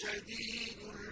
شديد